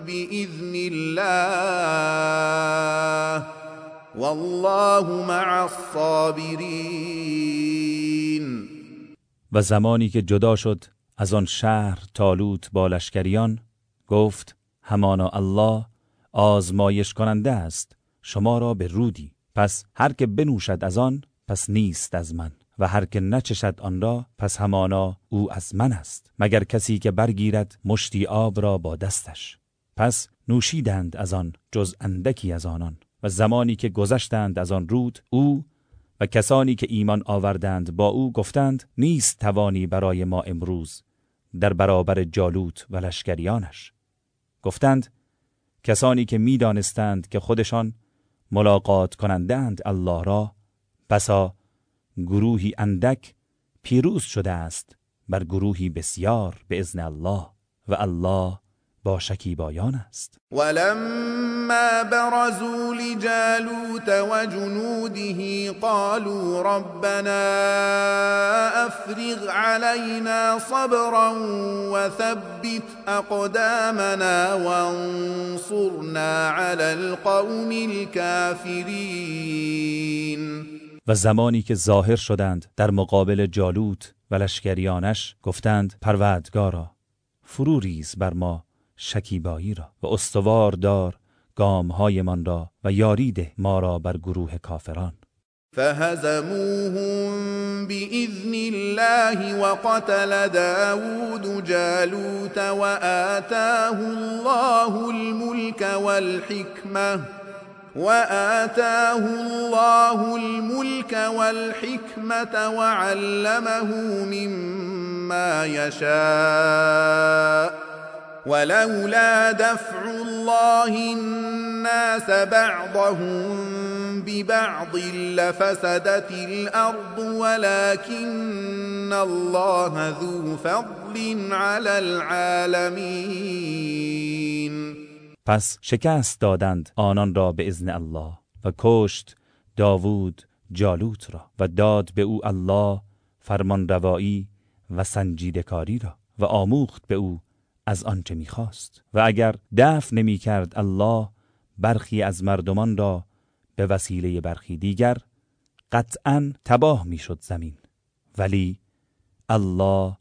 بإذن الله والله مع الصابرین و زمانی که جدا شد از آن شهر تالوت با لشکریان گفت همانا الله آزمایش کننده است شما را به رودی. پس هر که بنوشد از آن پس نیست از من. و هر که نچشد آن را پس همانا او از من است. مگر کسی که برگیرد مشتی آب را با دستش. پس نوشیدند از آن جز اندکی از آنان و زمانی که گذشتند از آن رود او و کسانی که ایمان آوردند با او گفتند نیست توانی برای ما امروز در برابر جالوت و لشکریانش. گفتند کسانی که می‌دانستند که خودشان ملاقات کنندند الله را بسا گروهی اندک پیروز شده است بر گروهی بسیار به ازن الله و الله با شکیبایان است. ولما برزوا لجالوت وجنوده قالوا ربنا افرغ علينا صبرا وثبت اقدامنا وانصرنا على القوم الكافرين. و زمانی که ظاهر شدند در مقابل جالوت و لشکریانش گفتند پروردگارا فرو ریز بر ما شکیبایی را. و استوار دار گامهایمان را و یارید ما را بر گروه کافران. فهزموهم بإذن الله وقتل داود جالوت وآتاه الله الملك والحكمة وآتاه الله الملك والحكمة وعلمه مما يشاء. ولولا دفع الله الناس بعضهم ببعض لفسدت الأرض ولكن الله ذو فضل على العالمين. پس شکست دادند آنان را به ازن الله و کشت داوود جالوت را و داد به او الله فرمان روایی و سنجیدکاری را و آموخت به او از آنچه می‌خواست. و اگر دفع نمی کرد الله برخی از مردمان را به وسیله برخی دیگر قطعا تباه می‌شد زمین. ولی الله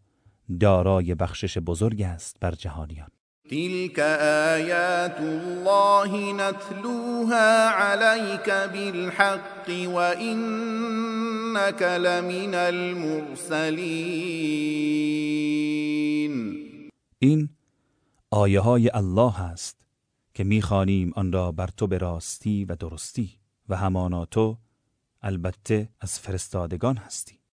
دارای بخشش بزرگ است بر جهانیان. تلك آيات الله نتلوها عليك بالحق وإنك لمن المرسلين این آیه های الله است که می‌خوانیم آن را بر تو به راستی و درستی و همانا تو البته از فرستادگان هستی.